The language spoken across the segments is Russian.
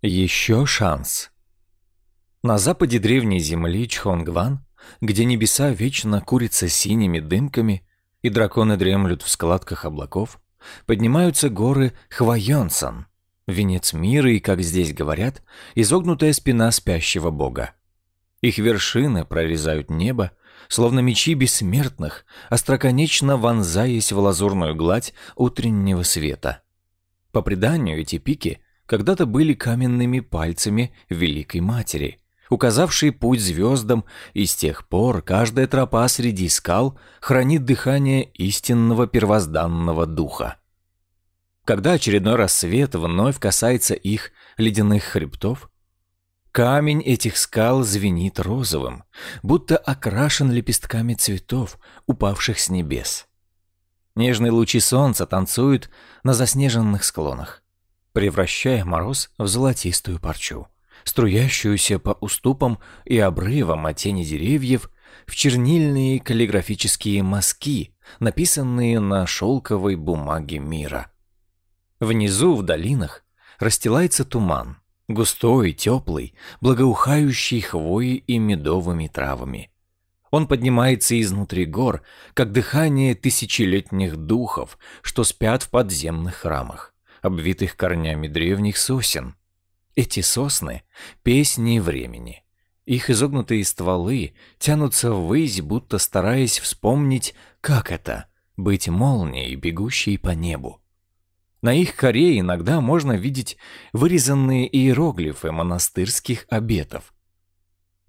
Еще шанс. На западе древней земли Чхонгван, где небеса вечно курятся синими дымками и драконы дремлют в складках облаков, поднимаются горы Хвайонсан, венец мира и, как здесь говорят, изогнутая спина спящего бога. Их вершины прорезают небо, словно мечи бессмертных, остроконечно вонзаясь в лазурную гладь утреннего света. По преданию, эти пики когда-то были каменными пальцами Великой Матери, указавшей путь звездам, и с тех пор каждая тропа среди скал хранит дыхание истинного первозданного духа. Когда очередной рассвет вновь касается их ледяных хребтов, камень этих скал звенит розовым, будто окрашен лепестками цветов, упавших с небес. Нежные лучи солнца танцуют на заснеженных склонах, превращая мороз в золотистую парчу, струящуюся по уступам и обрывам от тени деревьев в чернильные каллиграфические мазки, написанные на шелковой бумаге мира. Внизу, в долинах, расстилается туман, густой, теплый, благоухающий хвоей и медовыми травами. Он поднимается изнутри гор, как дыхание тысячелетних духов, что спят в подземных храмах, обвитых корнями древних сосен. Эти сосны — песни времени. Их изогнутые стволы тянутся ввысь, будто стараясь вспомнить, как это — быть молнией, бегущей по небу. На их коре иногда можно видеть вырезанные иероглифы монастырских обетов —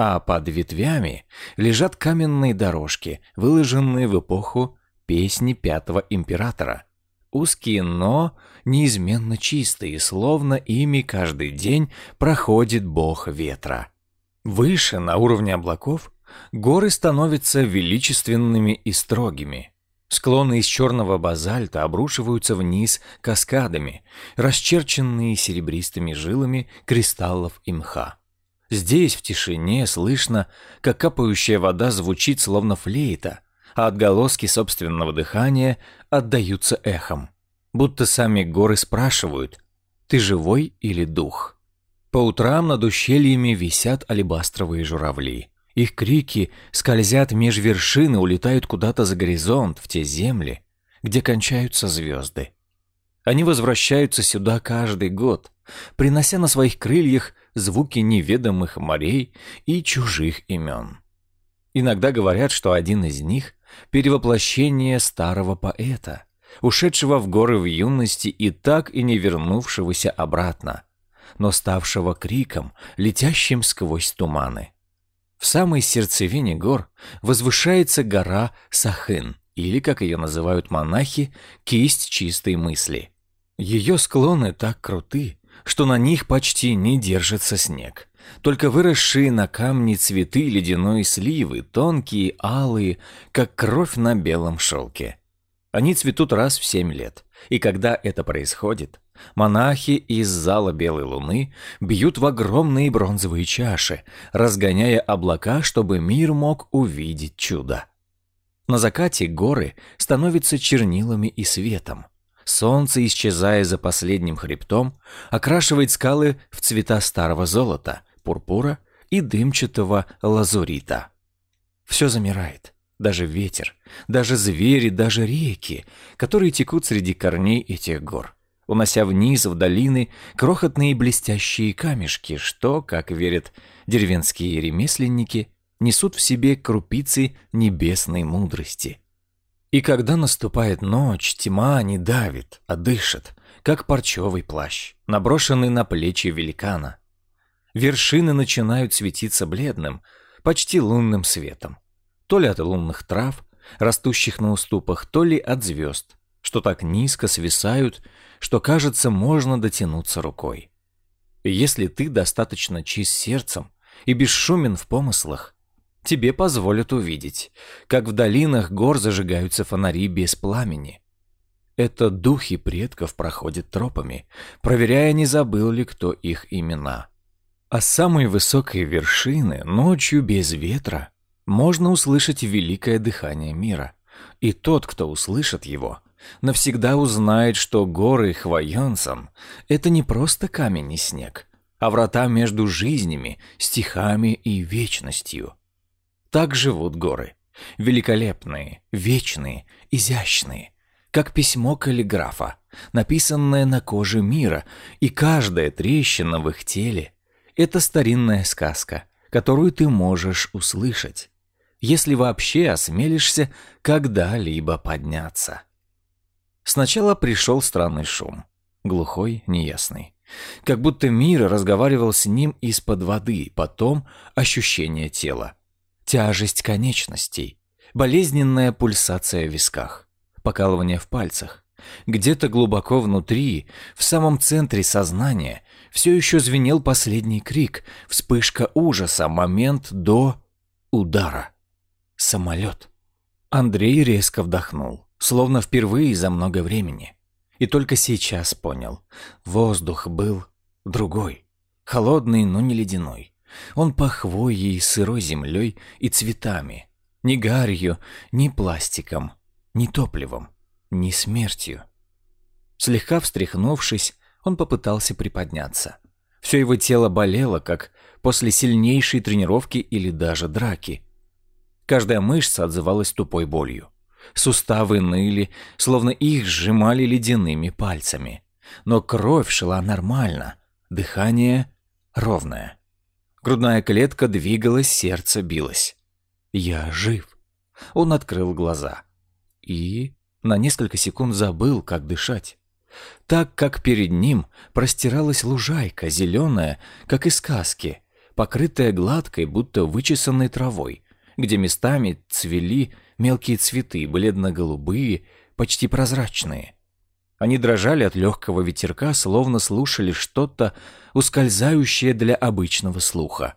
а под ветвями лежат каменные дорожки, выложенные в эпоху песни пятого императора. Узкие, но неизменно чистые, словно ими каждый день проходит бог ветра. Выше, на уровне облаков, горы становятся величественными и строгими. Склоны из черного базальта обрушиваются вниз каскадами, расчерченные серебристыми жилами кристаллов и мха. Здесь, в тишине, слышно, как капающая вода звучит словно флейта, а отголоски собственного дыхания отдаются эхом. Будто сами горы спрашивают «Ты живой или дух?». По утрам над ущельями висят алебастровые журавли. Их крики скользят меж вершин и улетают куда-то за горизонт, в те земли, где кончаются звезды. Они возвращаются сюда каждый год, принося на своих крыльях звуки неведомых морей и чужих имен. Иногда говорят, что один из них — перевоплощение старого поэта, ушедшего в горы в юности и так и не вернувшегося обратно, но ставшего криком, летящим сквозь туманы. В самой сердцевине гор возвышается гора Сахын, или, как ее называют монахи, кисть чистой мысли. Ее склоны так круты, что на них почти не держится снег. Только выросшие на камне цветы ледяной сливы, тонкие, алые, как кровь на белом шелке. Они цветут раз в семь лет. И когда это происходит, монахи из зала Белой Луны бьют в огромные бронзовые чаши, разгоняя облака, чтобы мир мог увидеть чудо. На закате горы становятся чернилами и светом. Солнце, исчезая за последним хребтом, окрашивает скалы в цвета старого золота, пурпура и дымчатого лазурита. Все замирает. Даже ветер, даже звери, даже реки, которые текут среди корней этих гор, унося вниз в долины крохотные блестящие камешки, что, как верят деревенские ремесленники, несут в себе крупицы небесной мудрости. И когда наступает ночь, тьма не давит, а дышит, как парчевый плащ, наброшенный на плечи великана. Вершины начинают светиться бледным, почти лунным светом. То ли от лунных трав, растущих на уступах, то ли от звезд, что так низко свисают, что, кажется, можно дотянуться рукой. Если ты достаточно чист сердцем и бесшумен в помыслах, тебе позволят увидеть, как в долинах гор зажигаются фонари без пламени. Это духи предков проходят тропами, проверяя, не забыл ли кто их имена. А с самой высокой вершины, ночью без ветра, можно услышать великое дыхание мира. И тот, кто услышит его, навсегда узнает, что горы Хвайонсан — это не просто камень и снег, а врата между жизнями, стихами и вечностью. Так живут горы. Великолепные, вечные, изящные, как письмо каллиграфа, написанное на коже мира, и каждая трещина в их теле — это старинная сказка, которую ты можешь услышать, если вообще осмелишься когда-либо подняться. Сначала пришел странный шум, глухой, неясный. Как будто мир разговаривал с ним из-под воды, потом ощущение тела, тяжесть конечностей, болезненная пульсация в висках, покалывание в пальцах. Где-то глубоко внутри, в самом центре сознания, все еще звенел последний крик, вспышка ужаса, момент до удара. Самолет. Андрей резко вдохнул, словно впервые за много времени. И только сейчас понял. Воздух был другой. Холодный, но не ледяной. Он пах хвоей, сырой землей и цветами. Ни гарью, ни пластиком, ни топливом, ни смертью. Слегка встряхнувшись, он попытался приподняться. Все его тело болело, как после сильнейшей тренировки или даже драки. Каждая мышца отзывалась тупой болью. Суставы ныли, словно их сжимали ледяными пальцами. Но кровь шла нормально, дыхание ровное. Грудная клетка двигалась, сердце билось. «Я жив». Он открыл глаза. И на несколько секунд забыл, как дышать. Так как перед ним простиралась лужайка, зеленая, как из сказки, покрытая гладкой, будто вычесанной травой, где местами цвели мелкие цветы, бледно-голубые, почти прозрачные. Они дрожали от легкого ветерка, словно слушали что-то ускользающее для обычного слуха.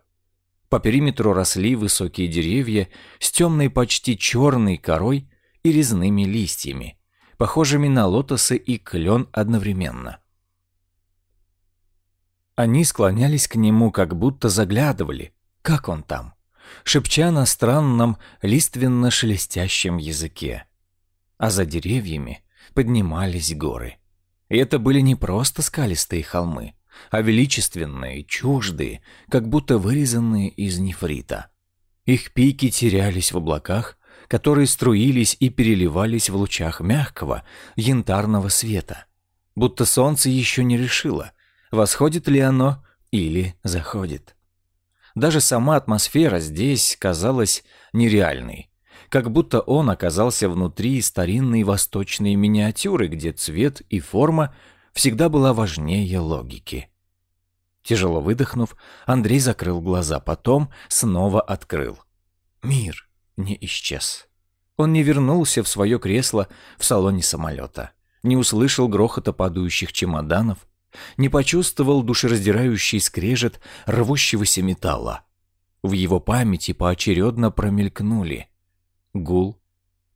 По периметру росли высокие деревья с темной почти черной корой и резными листьями, похожими на лотосы и клен одновременно. Они склонялись к нему, как будто заглядывали, как он там шепча на странном лиственно-шелестящем языке. А за деревьями поднимались горы. И это были не просто скалистые холмы, а величественные, чуждые, как будто вырезанные из нефрита. Их пики терялись в облаках, которые струились и переливались в лучах мягкого, янтарного света. Будто солнце еще не решило, восходит ли оно или заходит. Даже сама атмосфера здесь казалась нереальной. Как будто он оказался внутри старинной восточной миниатюры, где цвет и форма всегда была важнее логики. Тяжело выдохнув, Андрей закрыл глаза, потом снова открыл. Мир не исчез. Он не вернулся в свое кресло в салоне самолета, не услышал грохота падающих чемоданов, не почувствовал душераздирающий скрежет рвущегося металла. В его памяти поочередно промелькнули гул,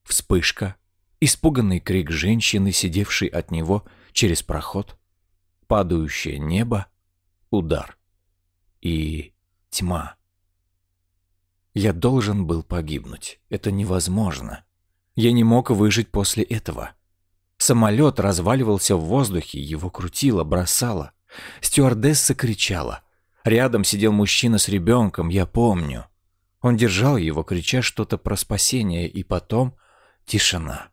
вспышка, испуганный крик женщины, сидевшей от него через проход, падающее небо, удар и тьма. Я должен был погибнуть. Это невозможно. Я не мог выжить после этого. Самолет разваливался в воздухе, его крутило, бросало. Стюардесса кричала. Рядом сидел мужчина с ребенком, я помню. Он держал его, крича что-то про спасение, и потом тишина.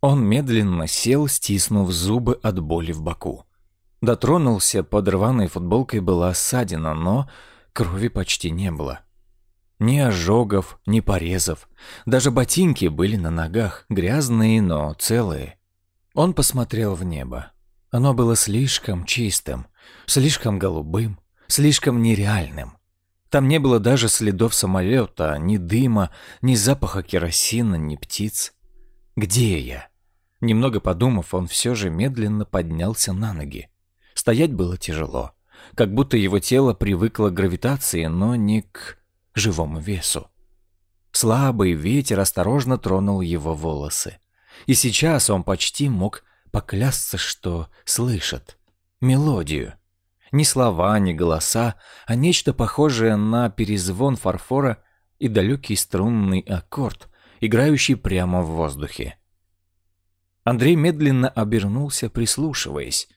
Он медленно сел, стиснув зубы от боли в боку. Дотронулся, под рваной футболкой была ссадина, но крови почти не было. Ни ожогов, ни порезов. Даже ботинки были на ногах, грязные, но целые. Он посмотрел в небо. Оно было слишком чистым, слишком голубым, слишком нереальным. Там не было даже следов самолета, ни дыма, ни запаха керосина, ни птиц. Где я? Немного подумав, он все же медленно поднялся на ноги. Стоять было тяжело, как будто его тело привыкло к гравитации, но не к живому весу. Слабый ветер осторожно тронул его волосы. И сейчас он почти мог поклясться, что слышит мелодию. Ни слова, ни голоса, а нечто похожее на перезвон фарфора и далекий струнный аккорд, играющий прямо в воздухе. Андрей медленно обернулся, прислушиваясь.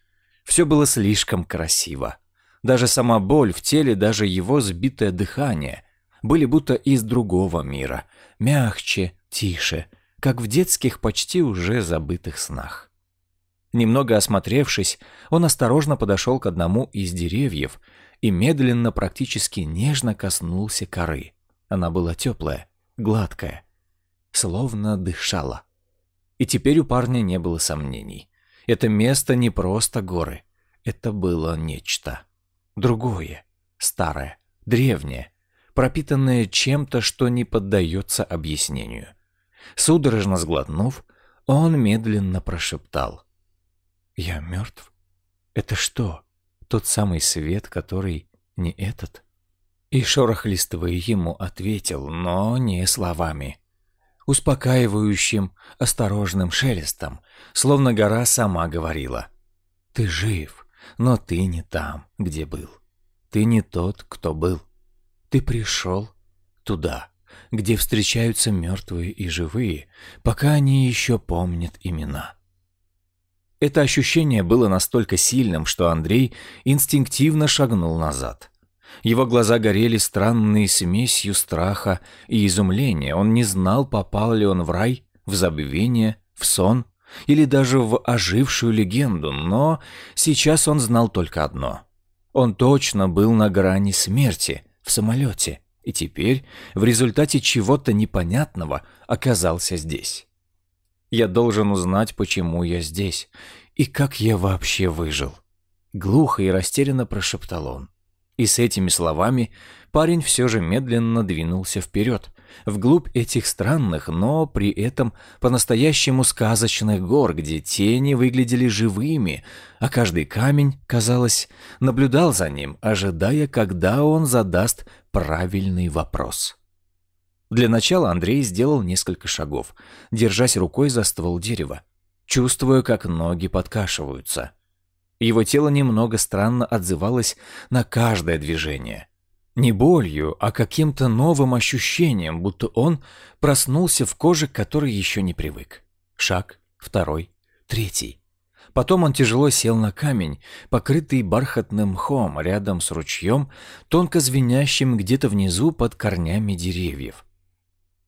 Все было слишком красиво. Даже сама боль в теле, даже его сбитое дыхание были будто из другого мира, мягче, тише, как в детских почти уже забытых снах. Немного осмотревшись, он осторожно подошел к одному из деревьев и медленно, практически нежно коснулся коры. Она была теплая, гладкая, словно дышала. И теперь у парня не было сомнений. Это место не просто горы. Это было нечто. Другое, старое, древнее, пропитанное чем-то, что не поддается объяснению. Судорожно сглотнув, он медленно прошептал. «Я мертв? Это что, тот самый свет, который не этот?» И шорох листвы ему ответил, но не словами. Успокаивающим, осторожным шелестом, словно гора сама говорила. «Ты жив, но ты не там, где был. Ты не тот, кто был. Ты пришел туда, где встречаются мертвые и живые, пока они еще помнят имена». Это ощущение было настолько сильным, что Андрей инстинктивно шагнул назад. Его глаза горели странной смесью страха и изумления. Он не знал, попал ли он в рай, в забвение, в сон или даже в ожившую легенду, но сейчас он знал только одно. Он точно был на грани смерти в самолете и теперь в результате чего-то непонятного оказался здесь. Я должен узнать, почему я здесь и как я вообще выжил. Глухо и растерянно прошептал он. И с этими словами парень все же медленно двинулся вперед, вглубь этих странных, но при этом по-настоящему сказочных гор, где тени выглядели живыми, а каждый камень, казалось, наблюдал за ним, ожидая, когда он задаст правильный вопрос. Для начала Андрей сделал несколько шагов, держась рукой за ствол дерева, чувствуя, как ноги подкашиваются – его тело немного странно отзывалось на каждое движение. Не болью, а каким-то новым ощущением, будто он проснулся в коже, к которой еще не привык. Шаг, второй, третий. Потом он тяжело сел на камень, покрытый бархатным мхом, рядом с ручьем, тонко звенящим где-то внизу под корнями деревьев.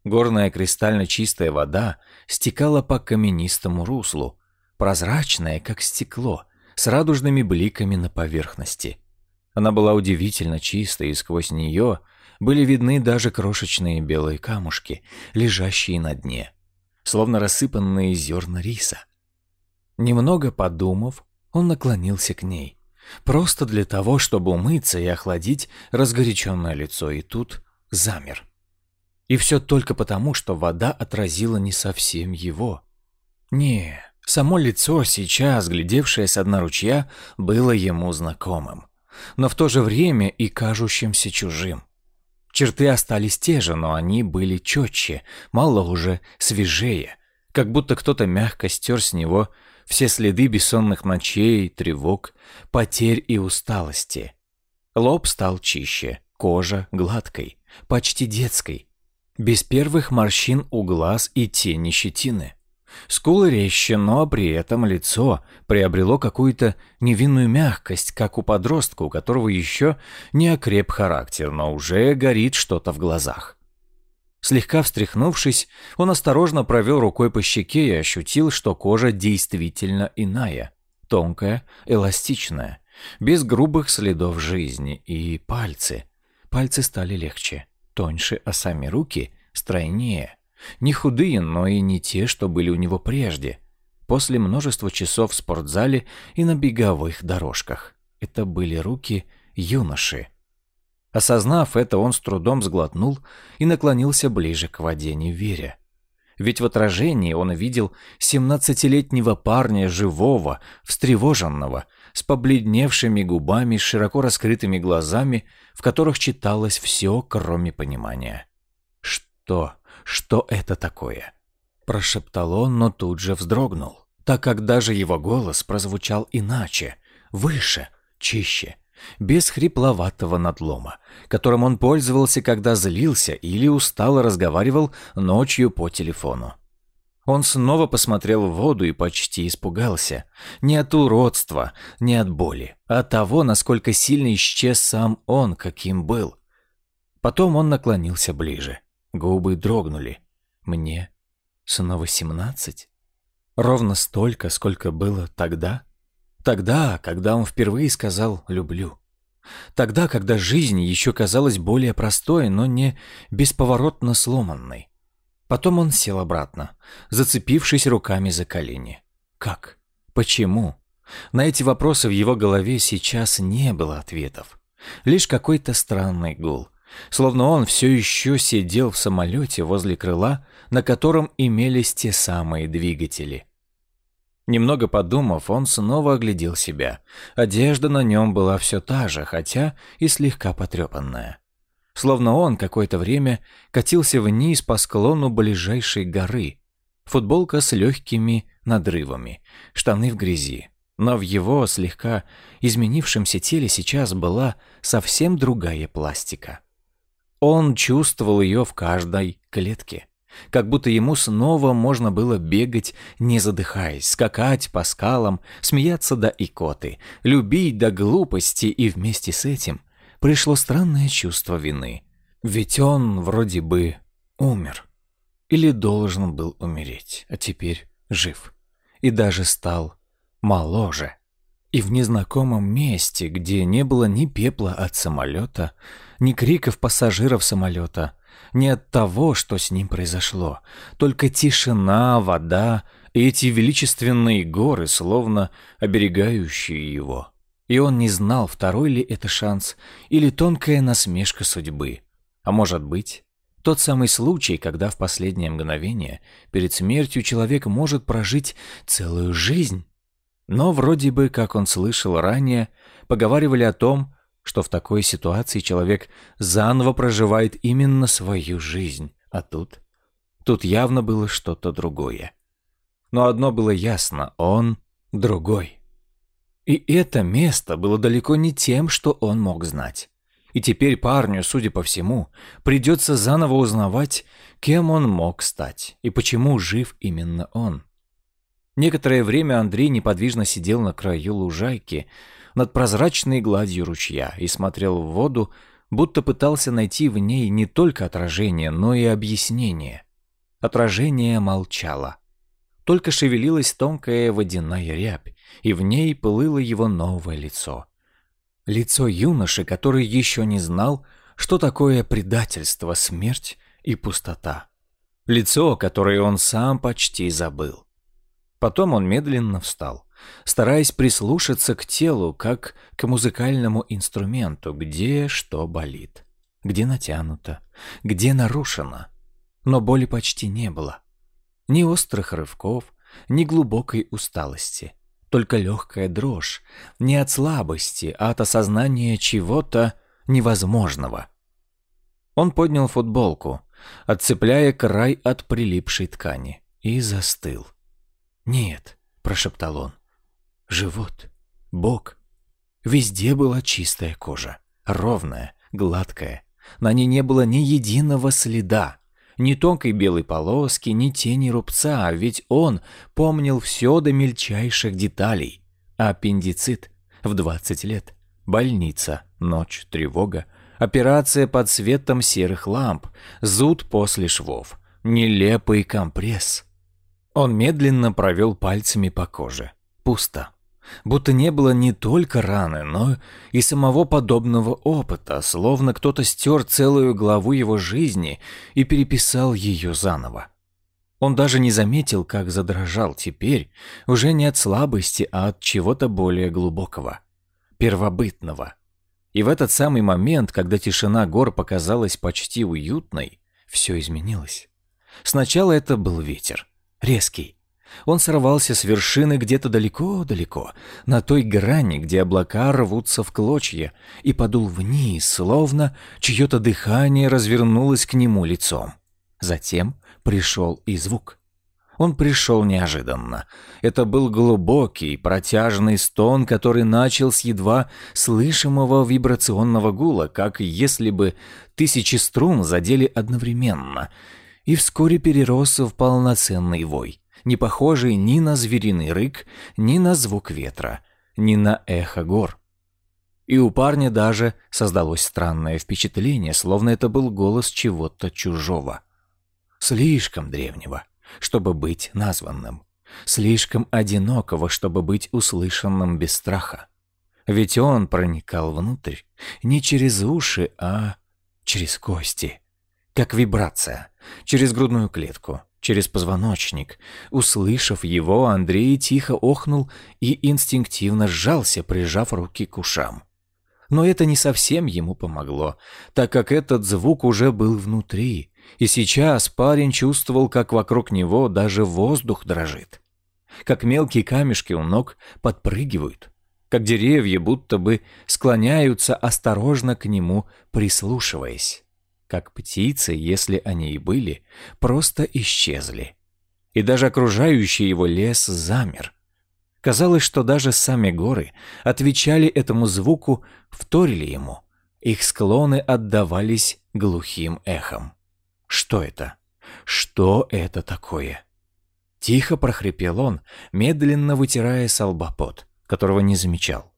Горная кристально чистая вода стекала по каменистому руслу, прозрачная, как стекло, с радужными бликами на поверхности. Она была удивительно чистой, и сквозь нее были видны даже крошечные белые камушки, лежащие на дне, словно рассыпанные зерна риса. Немного подумав, он наклонился к ней, просто для того, чтобы умыться и охладить разгоряченное лицо, и тут замер. И все только потому, что вода отразила не совсем его. Не, Само лицо, сейчас глядевшее с дна ручья, было ему знакомым, но в то же время и кажущимся чужим. Черты остались те же, но они были четче, мало уже свежее, как будто кто-то мягко стер с него все следы бессонных ночей, тревог, потерь и усталости. Лоб стал чище, кожа гладкой, почти детской, без первых морщин у глаз и тени щетины. Скулы резче, но при этом лицо приобрело какую-то невинную мягкость, как у подростка, у которого еще не окреп характер, но уже горит что-то в глазах. Слегка встряхнувшись, он осторожно провел рукой по щеке и ощутил, что кожа действительно иная, тонкая, эластичная, без грубых следов жизни, и пальцы. Пальцы стали легче, тоньше, а сами руки стройнее – не худые, но и не те, что были у него прежде, после множества часов в спортзале и на беговых дорожках. Это были руки юноши. Осознав это, он с трудом сглотнул и наклонился ближе к воде, не веря. Ведь в отражении он видел семнадцатилетнего парня, живого, встревоженного, с побледневшими губами, с широко раскрытыми глазами, в которых читалось все, кроме понимания. Что? Что это такое. Прошептал он, но тут же вздрогнул, так как даже его голос прозвучал иначе, выше, чище, без хрипловатого надлома, которым он пользовался, когда злился или устало разговаривал ночью по телефону. Он снова посмотрел в воду и почти испугался. Не от уродства, не от боли, а от того, насколько сильно исчез сам он, каким был. Потом он наклонился ближе. Губы дрогнули. Мне снова семнадцать? Ровно столько, сколько было тогда? Тогда, когда он впервые сказал «люблю». Тогда, когда жизнь еще казалась более простой, но не бесповоротно сломанной. Потом он сел обратно, зацепившись руками за колени. Как? Почему? На эти вопросы в его голове сейчас не было ответов. Лишь какой-то странный гул. Словно он все еще сидел в самолете возле крыла, на котором имелись те самые двигатели. Немного подумав, он снова оглядел себя. Одежда на нем была все та же, хотя и слегка потрепанная словно он какое-то время катился вниз по склону ближайшей горы. Футболка с легкими надрывами, штаны в грязи. Но в его слегка изменившемся теле сейчас была совсем другая пластика. Он чувствовал ее в каждой клетке. Как будто ему снова можно было бегать, не задыхаясь, скакать по скалам, смеяться до икоты, любить до глупости и вместе с этим – пришло странное чувство вины. Ведь он вроде бы умер. Или должен был умереть, а теперь жив. И даже стал моложе. И в незнакомом месте, где не было ни пепла от самолета, ни криков пассажиров самолета, ни от того, что с ним произошло, только тишина, вода и эти величественные горы, словно оберегающие его. И он не знал, второй ли это шанс или тонкая насмешка судьбы. А может быть, тот самый случай, когда в последнее мгновение перед смертью человек может прожить целую жизнь. Но вроде бы, как он слышал ранее, поговаривали о том, что в такой ситуации человек заново проживает именно свою жизнь. А тут? Тут явно было что-то другое. Но одно было ясно — он другой. И это место было далеко не тем, что он мог знать. И теперь парню, судя по всему, придется заново узнавать, кем он мог стать и почему жив именно он. Некоторое время Андрей неподвижно сидел на краю лужайки над прозрачной гладью ручья и смотрел в воду, будто пытался найти в ней не только отражение, но и объяснение. Отражение молчало. Только шевелилась тонкая водяная рябь, и в ней плыло его новое лицо. Лицо юноши, который еще не знал, что такое предательство, смерть и пустота. Лицо, которое он сам почти забыл. Потом он медленно встал, стараясь прислушаться к телу, как к музыкальному инструменту, где что болит, где натянуто, где нарушено. Но боли почти не было. Ни острых рывков, ни глубокой усталости. Только легкая дрожь. Не от слабости, а от осознания чего-то невозможного. Он поднял футболку, отцепляя край от прилипшей ткани, и застыл. «Нет», — прошептал он, — «живот, бок». Везде была чистая кожа, ровная, гладкая. На ней не было ни единого следа. Ни тонкой белой полоски, ни тени рубца, ведь он помнил все до мельчайших деталей. Аппендицит в 20 лет, больница, ночь, тревога, операция под светом серых ламп, зуд после швов, нелепый компресс. Он медленно провел пальцами по коже. Пусто будто не было не только раны, но и самого подобного опыта, словно кто-то стер целую главу его жизни и переписал ее заново. Он даже не заметил, как задрожал теперь, уже не от слабости, а от чего-то более глубокого, первобытного. И в этот самый момент, когда тишина гор показалась почти уютной, все изменилось. Сначала это был ветер, резкий, он сорвался с вершины где-то далеко-далеко, на той грани, где облака рвутся в клочья, и подул вниз, словно чье-то дыхание развернулось к нему лицом. Затем пришел и звук. Он пришел неожиданно. Это был глубокий, протяжный стон, который начал с едва слышимого вибрационного гула, как если бы тысячи струн задели одновременно — и вскоре перерос в полноценный вой, не похожий ни на звериный рык, ни на звук ветра, ни на эхо гор. И у парня даже создалось странное впечатление, словно это был голос чего-то чужого. Слишком древнего, чтобы быть названным. Слишком одинокого, чтобы быть услышанным без страха. Ведь он проникал внутрь не через уши, а через кости. Как вибрация, через грудную клетку, через позвоночник. Услышав его, Андрей тихо охнул и инстинктивно сжался, прижав руки к ушам. Но это не совсем ему помогло, так как этот звук уже был внутри, и сейчас парень чувствовал, как вокруг него даже воздух дрожит, как мелкие камешки у ног подпрыгивают, как деревья будто бы склоняются осторожно к нему, прислушиваясь, как птицы, если они и были, просто исчезли. И даже окружающий его лес замер, Казалось, что даже сами горы отвечали этому звуку, вторили ему. Их склоны отдавались глухим эхом. Что это? Что это такое? Тихо прохрипел он, медленно вытирая с которого не замечал.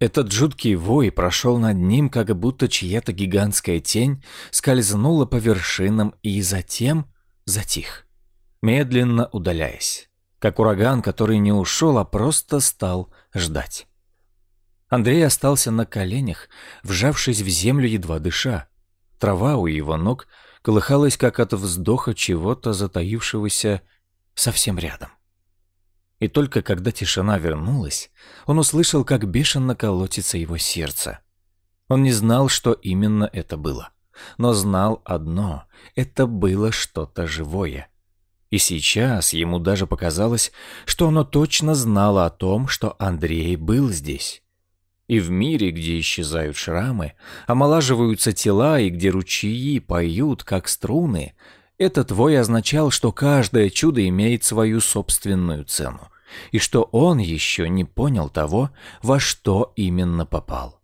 Этот жуткий вой прошел над ним, как будто чья-то гигантская тень скользнула по вершинам и затем затих, медленно удаляясь как ураган, который не ушел, а просто стал ждать. Андрей остался на коленях, вжавшись в землю, едва дыша. Трава у его ног колыхалась, как от вздоха чего-то затаившегося совсем рядом. И только когда тишина вернулась, он услышал, как бешено колотится его сердце. Он не знал, что именно это было, но знал одно — это было что-то живое. И сейчас ему даже показалось, что оно точно знало о том, что Андрей был здесь. И в мире, где исчезают шрамы, омолаживаются тела и где ручьи поют, как струны, этот вой означал, что каждое чудо имеет свою собственную цену, и что он еще не понял того, во что именно попал.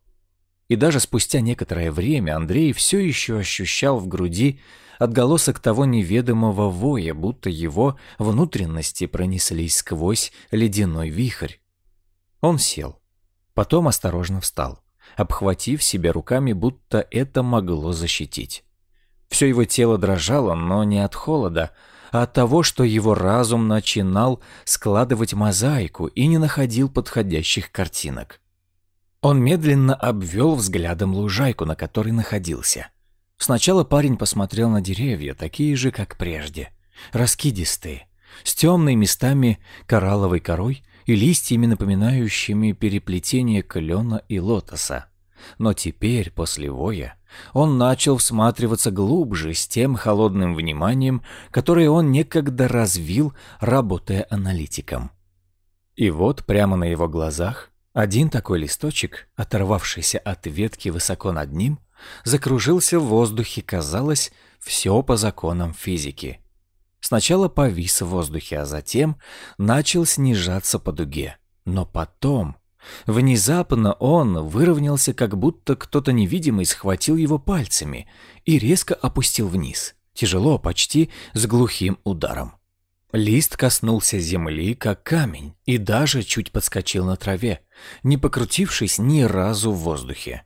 И даже спустя некоторое время Андрей все еще ощущал в груди отголосок того неведомого воя, будто его внутренности пронеслись сквозь ледяной вихрь. Он сел, потом осторожно встал, обхватив себя руками, будто это могло защитить. Все его тело дрожало, но не от холода, а от того, что его разум начинал складывать мозаику и не находил подходящих картинок. Он медленно обвел взглядом лужайку, на которой находился. Сначала парень посмотрел на деревья, такие же, как прежде, раскидистые, с темной местами коралловой корой и листьями, напоминающими переплетение клена и лотоса. Но теперь, после воя, он начал всматриваться глубже с тем холодным вниманием, которое он некогда развил, работая аналитиком. И вот прямо на его глазах один такой листочек, оторвавшийся от ветки высоко над ним, закружился в воздухе, казалось, все по законам физики. Сначала повис в воздухе, а затем начал снижаться по дуге. Но потом... Внезапно он выровнялся, как будто кто-то невидимый схватил его пальцами и резко опустил вниз, тяжело, почти с глухим ударом. Лист коснулся земли, как камень, и даже чуть подскочил на траве, не покрутившись ни разу в воздухе.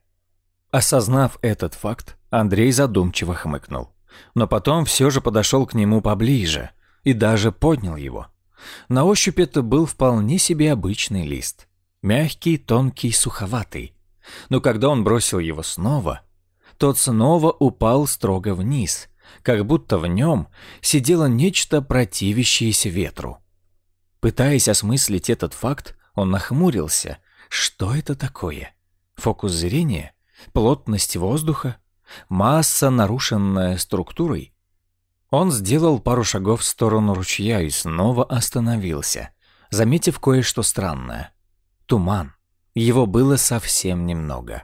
Осознав этот факт, Андрей задумчиво хмыкнул. Но потом все же подошел к нему поближе и даже поднял его. На ощупь это был вполне себе обычный лист. Мягкий, тонкий, суховатый. Но когда он бросил его снова, тот снова упал строго вниз, как будто в нем сидело нечто противящееся ветру. Пытаясь осмыслить этот факт, он нахмурился. Что это такое? Фокус зрения? плотность воздуха, масса, нарушенная структурой. Он сделал пару шагов в сторону ручья и снова остановился, заметив кое-что странное. Туман. Его было совсем немного.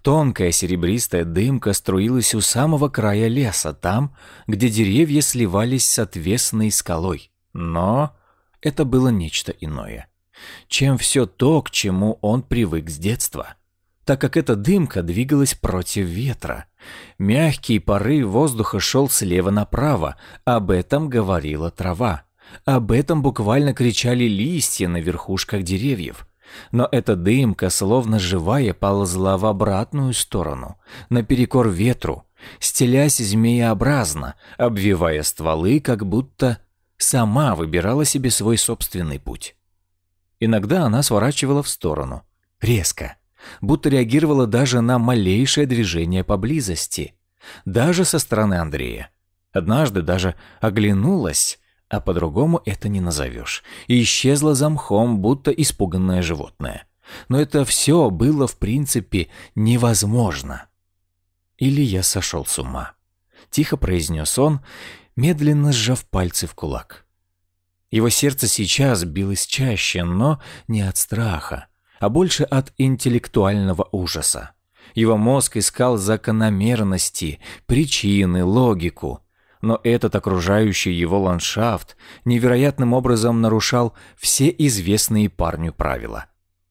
Тонкая серебристая дымка струилась у самого края леса, там, где деревья сливались с отвесной скалой. Но это было нечто иное, чем все то, к чему он привык с детства — так как эта дымка двигалась против ветра. Мягкий порыв воздуха шел слева направо, об этом говорила трава. Об этом буквально кричали листья на верхушках деревьев. Но эта дымка, словно живая, ползла в обратную сторону, наперекор ветру, стелясь змееобразно, обвивая стволы, как будто сама выбирала себе свой собственный путь. Иногда она сворачивала в сторону, резко, будто реагировала даже на малейшее движение поблизости, даже со стороны Андрея. Однажды даже оглянулась, а по-другому это не назовешь, и исчезла за мхом, будто испуганное животное. Но это все было, в принципе, невозможно. Или я сошел с ума. Тихо произнес он, медленно сжав пальцы в кулак. Его сердце сейчас билось чаще, но не от страха, а больше от интеллектуального ужаса. Его мозг искал закономерности, причины, логику. Но этот окружающий его ландшафт невероятным образом нарушал все известные парню правила.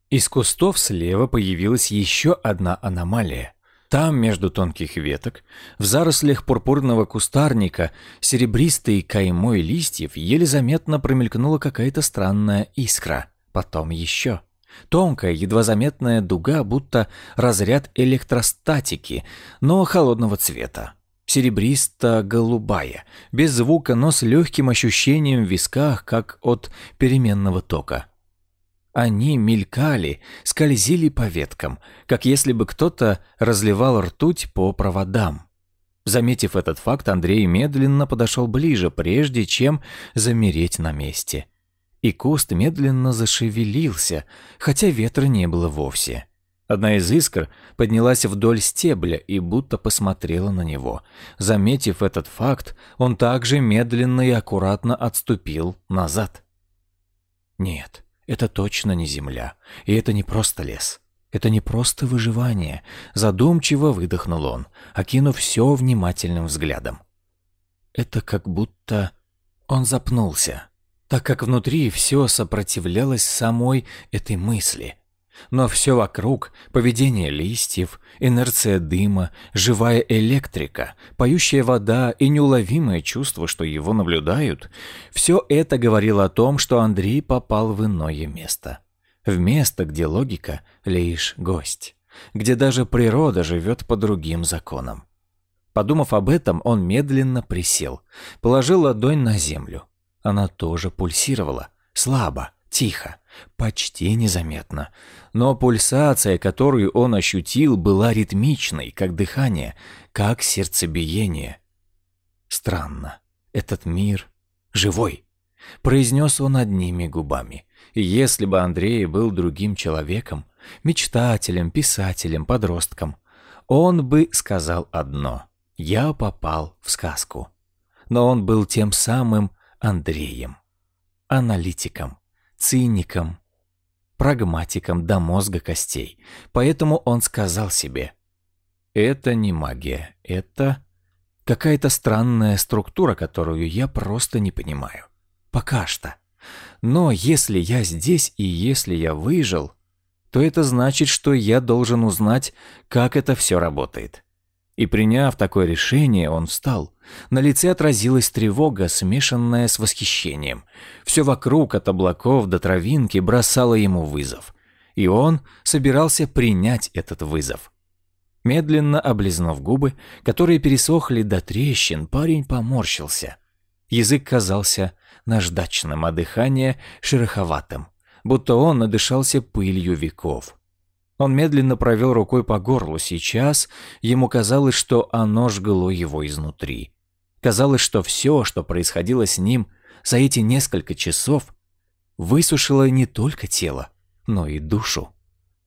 Из кустов слева появилась еще одна аномалия. Там, между тонких веток, в зарослях пурпурного кустарника, серебристой каймой листьев, еле заметно промелькнула какая-то странная искра. Потом еще. Тонкая, едва заметная дуга, будто разряд электростатики, но холодного цвета. Серебристо-голубая, без звука, но с легким ощущением в висках, как от переменного тока. Они мелькали, скользили по веткам, как если бы кто-то разливал ртуть по проводам. Заметив этот факт, Андрей медленно подошел ближе, прежде чем замереть на месте и куст медленно зашевелился, хотя ветра не было вовсе. Одна из искр поднялась вдоль стебля и будто посмотрела на него. Заметив этот факт, он также медленно и аккуратно отступил назад. Нет, это точно не земля, и это не просто лес. Это не просто выживание, задумчиво выдохнул он, окинув все внимательным взглядом. Это как будто он запнулся так как внутри все сопротивлялось самой этой мысли. Но все вокруг — поведение листьев, инерция дыма, живая электрика, поющая вода и неуловимое чувство, что его наблюдают — все это говорило о том, что Андрей попал в иное место. В место, где логика — лишь гость, где даже природа живет по другим законам. Подумав об этом, он медленно присел, положил ладонь на землю. Она тоже пульсировала, слабо, тихо, почти незаметно. Но пульсация, которую он ощутил, была ритмичной, как дыхание, как сердцебиение. Странно, этот мир живой, произнес он одними губами. Если бы Андрей был другим человеком, мечтателем, писателем, подростком, он бы сказал одно – «Я попал в сказку». Но он был тем самым Андреем. Аналитиком, циником, прагматиком до мозга костей. Поэтому он сказал себе, это не магия, это какая-то странная структура, которую я просто не понимаю. Пока что. Но если я здесь и если я выжил, то это значит, что я должен узнать, как это все работает. И приняв такое решение, он встал. На лице отразилась тревога, смешанная с восхищением. Все вокруг, от облаков до травинки, бросало ему вызов. И он собирался принять этот вызов. Медленно облизнув губы, которые пересохли до трещин, парень поморщился. Язык казался наждачным, а дыхание — шероховатым, будто он надышался пылью веков. Он медленно провел рукой по горлу. Сейчас ему казалось, что оно жгло его изнутри. Казалось, что все, что происходило с ним за эти несколько часов, высушило не только тело, но и душу.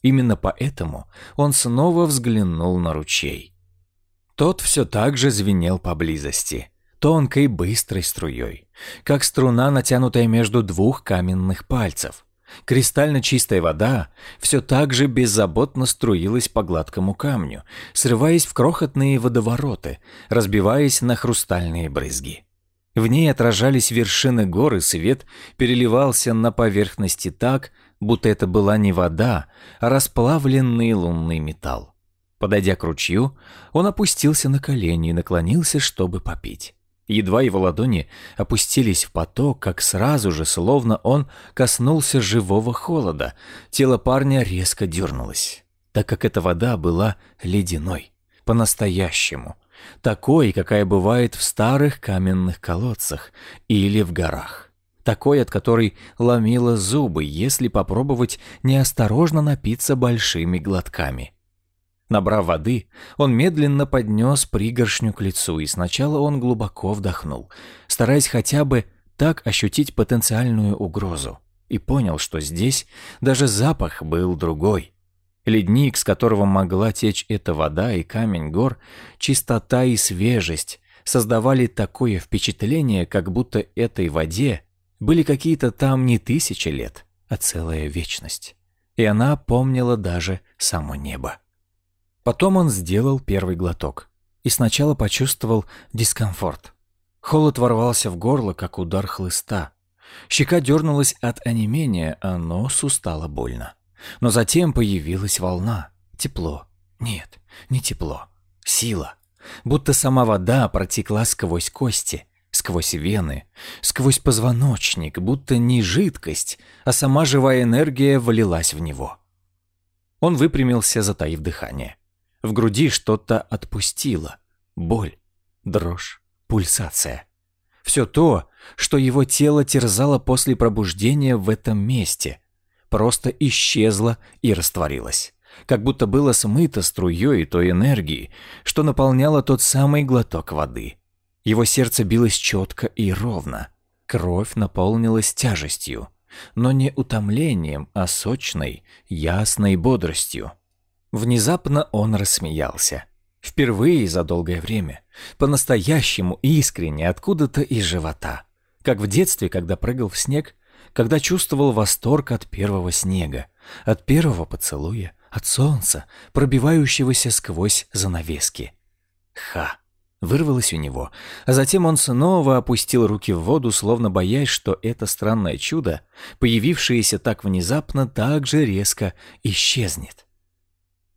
Именно поэтому он снова взглянул на ручей. Тот все так же звенел поблизости, тонкой быстрой струей, как струна, натянутая между двух каменных пальцев. Кристально чистая вода все так же беззаботно струилась по гладкому камню, срываясь в крохотные водовороты, разбиваясь на хрустальные брызги. В ней отражались вершины гор, и свет переливался на поверхности так, будто это была не вода, а расплавленный лунный металл. Подойдя к ручью, он опустился на колени и наклонился, чтобы попить. Едва его ладони опустились в поток, как сразу же, словно он коснулся живого холода, тело парня резко дернулось, так как эта вода была ледяной, по-настоящему, такой, какая бывает в старых каменных колодцах или в горах, такой, от которой ломило зубы, если попробовать неосторожно напиться большими глотками. Набрав воды, он медленно поднес пригоршню к лицу, и сначала он глубоко вдохнул, стараясь хотя бы так ощутить потенциальную угрозу, и понял, что здесь даже запах был другой. Ледник, с которого могла течь эта вода, и камень гор, чистота и свежесть создавали такое впечатление, как будто этой воде были какие-то там не тысячи лет, а целая вечность. И она помнила даже само небо. Потом он сделал первый глоток и сначала почувствовал дискомфорт. Холод ворвался в горло, как удар хлыста. Щека дернулась от онемения, а носу стало больно. Но затем появилась волна. Тепло. Нет, не тепло. Сила. Будто сама вода протекла сквозь кости, сквозь вены, сквозь позвоночник, будто не жидкость, а сама живая энергия влилась в него. Он выпрямился, затаив дыхание. В груди что-то отпустило. Боль, дрожь, пульсация. Все то, что его тело терзало после пробуждения в этом месте, просто исчезло и растворилось. Как будто было смыто струей той энергии, что наполняло тот самый глоток воды. Его сердце билось четко и ровно. Кровь наполнилась тяжестью, но не утомлением, а сочной, ясной бодростью. Внезапно он рассмеялся. Впервые за долгое время. По-настоящему искренне, откуда-то из живота. Как в детстве, когда прыгал в снег, когда чувствовал восторг от первого снега, от первого поцелуя, от солнца, пробивающегося сквозь занавески. Ха! Вырвалось у него, а затем он снова опустил руки в воду, словно боясь, что это странное чудо, появившееся так внезапно, так же резко исчезнет.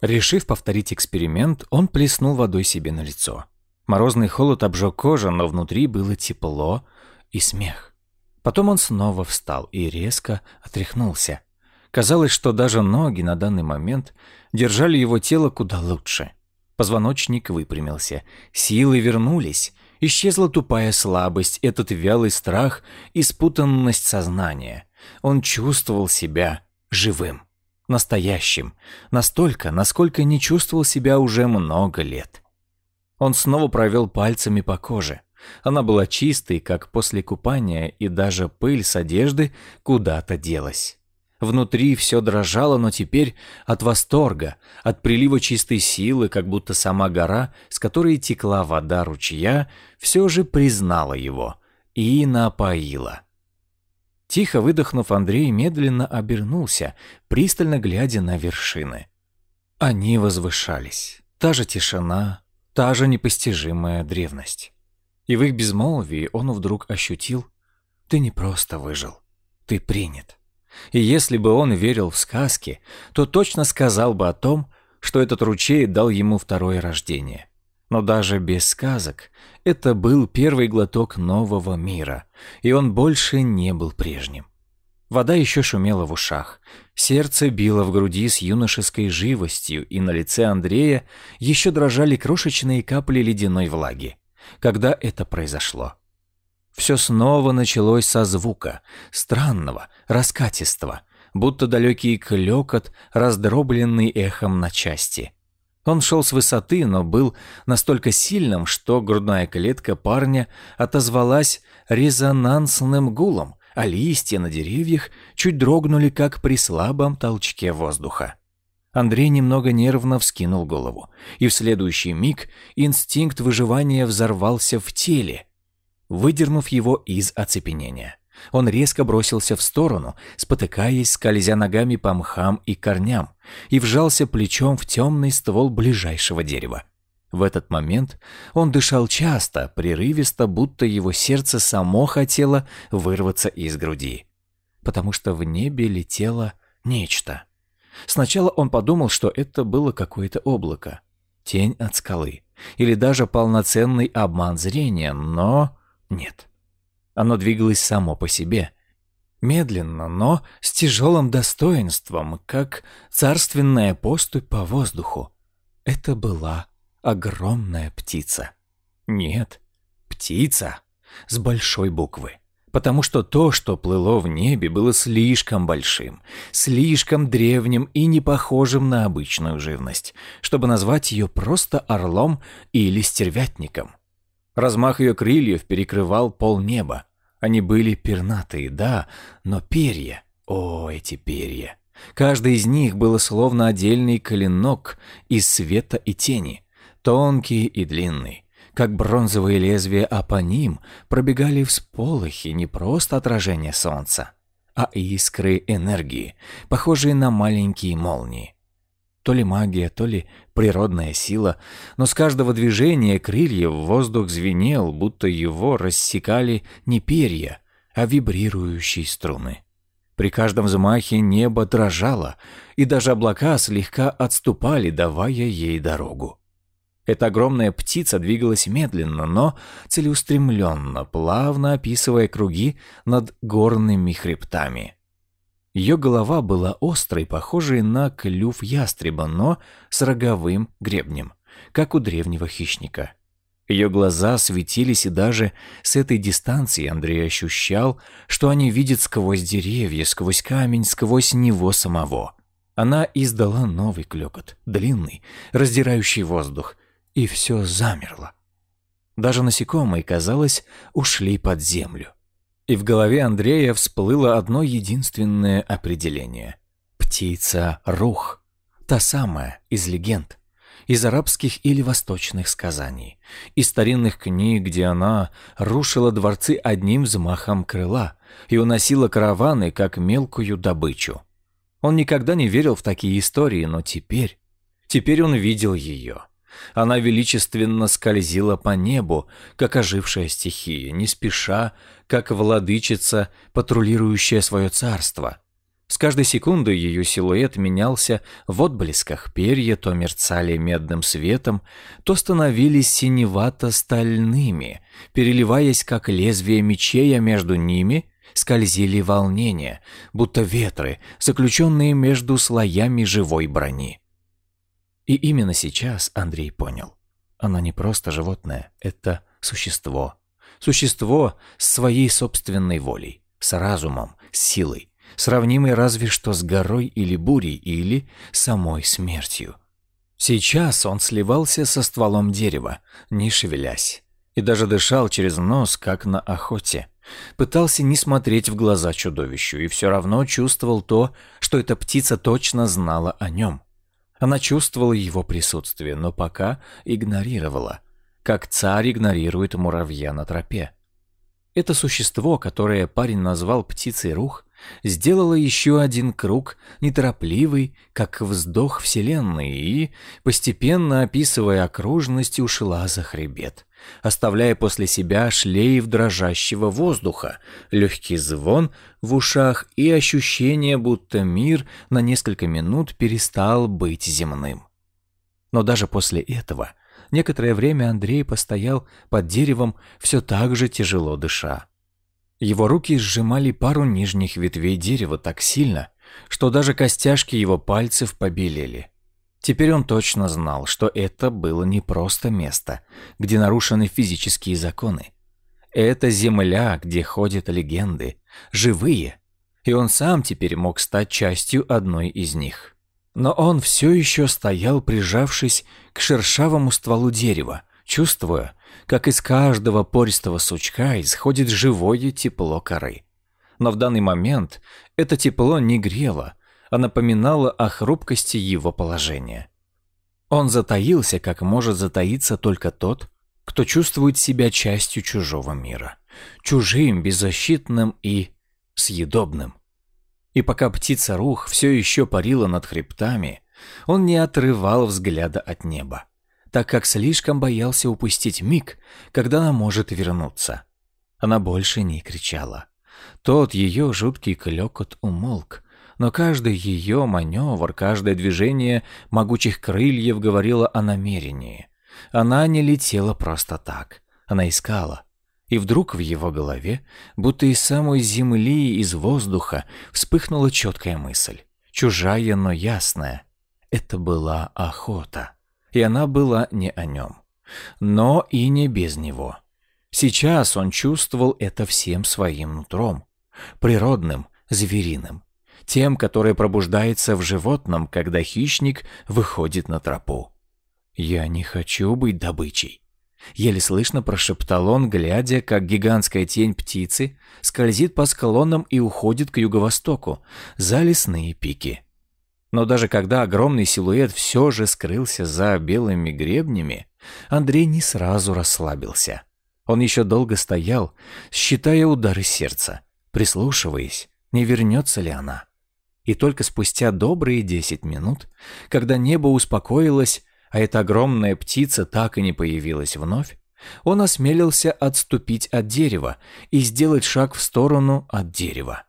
Решив повторить эксперимент, он плеснул водой себе на лицо. Морозный холод обжег кожу, но внутри было тепло и смех. Потом он снова встал и резко отряхнулся. Казалось, что даже ноги на данный момент держали его тело куда лучше. Позвоночник выпрямился, силы вернулись, исчезла тупая слабость, этот вялый страх и спутанность сознания. Он чувствовал себя живым настоящим, настолько, насколько не чувствовал себя уже много лет. Он снова провел пальцами по коже. Она была чистой, как после купания, и даже пыль с одежды куда-то делась. Внутри все дрожало, но теперь от восторга, от прилива чистой силы, как будто сама гора, с которой текла вода ручья, все же признала его и напоила. Тихо выдохнув, Андрей медленно обернулся, пристально глядя на вершины. Они возвышались. Та же тишина, та же непостижимая древность. И в их безмолвии он вдруг ощутил, ты не просто выжил, ты принят. И если бы он верил в сказки, то точно сказал бы о том, что этот ручей дал ему второе рождение. Но даже без сказок это был первый глоток нового мира, и он больше не был прежним. Вода еще шумела в ушах, сердце било в груди с юношеской живостью, и на лице Андрея еще дрожали крошечные капли ледяной влаги. Когда это произошло? Все снова началось со звука, странного, раскатистого, будто далекий клёкот, раздробленный эхом на части – он шел с высоты, но был настолько сильным, что грудная клетка парня отозвалась резонансным гулом, а листья на деревьях чуть дрогнули, как при слабом толчке воздуха. Андрей немного нервно вскинул голову, и в следующий миг инстинкт выживания взорвался в теле, выдернув его из оцепенения. Он резко бросился в сторону, спотыкаясь, скользя ногами по мхам и корням, и вжался плечом в темный ствол ближайшего дерева. В этот момент он дышал часто, прерывисто, будто его сердце само хотело вырваться из груди. Потому что в небе летела нечто. Сначала он подумал, что это было какое-то облако, тень от скалы, или даже полноценный обман зрения, но нет. Оно двигалось само по себе. Медленно, но с тяжелым достоинством, как царственная поступь по воздуху. Это была огромная птица. Нет, птица с большой буквы потому что то, что плыло в небе, было слишком большим, слишком древним и не похожим на обычную живность, чтобы назвать ее просто орлом или стервятником. Размах ее крыльев перекрывал полнеба. Они были пернатые, да, но перья, о, эти перья. Каждый из них было словно отдельный коленок из света и тени, тонкий и длинный как бронзовые лезвия, а по ним пробегали всполохи не просто отражения солнца, а искры энергии, похожие на маленькие молнии. То ли магия, то ли природная сила, но с каждого движения крыльев воздух звенел, будто его рассекали не перья, а вибрирующие струны. При каждом взмахе небо дрожало, и даже облака слегка отступали, давая ей дорогу. Эта огромная птица двигалась медленно, но целеустремленно, плавно описывая круги над горными хребтами. Ее голова была острой, похожей на клюв ястреба, но с роговым гребнем, как у древнего хищника. Ее глаза светились, и даже с этой дистанции Андрей ощущал, что они видят сквозь деревья, сквозь камень, сквозь него самого. Она издала новый клёкот, длинный, раздирающий воздух, и все замерло. Даже насекомые, казалось, ушли под землю. И в голове Андрея всплыло одно единственное определение. Птица-рух. Та самая, из легенд. Из арабских или восточных сказаний. Из старинных книг, где она рушила дворцы одним взмахом крыла и уносила караваны, как мелкую добычу. Он никогда не верил в такие истории, но теперь... Теперь он видел ее. Она величественно скользила по небу, как ожившая стихия, не спеша, как владычица, патрулирующая свое царство. С каждой секундой ее силуэт менялся в отблесках, перья то мерцали медным светом, то становились синевато-стальными, переливаясь, как лезвия мечей, а между ними скользили волнения, будто ветры, заключенные между слоями живой брони. И именно сейчас Андрей понял. Оно не просто животное, это существо. Существо с своей собственной волей, с разумом, с силой, сравнимой разве что с горой или бурей, или самой смертью. Сейчас он сливался со стволом дерева, не шевелясь, и даже дышал через нос, как на охоте. Пытался не смотреть в глаза чудовищу и все равно чувствовал то, что эта птица точно знала о нем. Она чувствовала его присутствие, но пока игнорировала, как царь игнорирует муравья на тропе. Это существо, которое парень назвал птицей рух, сделало еще один круг, неторопливый, как вздох Вселенной, и, постепенно описывая окружность, ушла за хребет оставляя после себя шлейф дрожащего воздуха, легкий звон в ушах и ощущение, будто мир на несколько минут перестал быть земным. Но даже после этого некоторое время Андрей постоял под деревом, все так же тяжело дыша. Его руки сжимали пару нижних ветвей дерева так сильно, что даже костяшки его пальцев побелели. Теперь он точно знал, что это было не просто место, где нарушены физические законы. Это земля, где ходят легенды, живые, и он сам теперь мог стать частью одной из них. Но он все еще стоял, прижавшись к шершавому стволу дерева, чувствуя, как из каждого пористого сучка исходит живое тепло коры. Но в данный момент это тепло не грело, а напоминало о хрупкости его положения. Он затаился, как может затаиться только тот, кто чувствует себя частью чужого мира, чужим, беззащитным и съедобным. И пока птица-рух все еще парила над хребтами, он не отрывал взгляда от неба, так как слишком боялся упустить миг, когда она может вернуться. Она больше не кричала. Тот ее жуткий клёкот умолк, но каждый ее маневр, каждое движение могучих крыльев говорило о намерении. Она не летела просто так. Она искала. И вдруг в его голове, будто из самой земли, из воздуха, вспыхнула четкая мысль. Чужая, но ясная. Это была охота. И она была не о нем. Но и не без него. Сейчас он чувствовал это всем своим нутром. Природным, звериным. Тем, которое пробуждается в животном, когда хищник выходит на тропу. «Я не хочу быть добычей», — еле слышно прошептал он, глядя, как гигантская тень птицы скользит по склонам и уходит к юго-востоку, за лесные пики. Но даже когда огромный силуэт все же скрылся за белыми гребнями, Андрей не сразу расслабился. Он еще долго стоял, считая удары сердца, прислушиваясь, не вернется ли она. И только спустя добрые десять минут, когда небо успокоилось, а эта огромная птица так и не появилась вновь, он осмелился отступить от дерева и сделать шаг в сторону от дерева.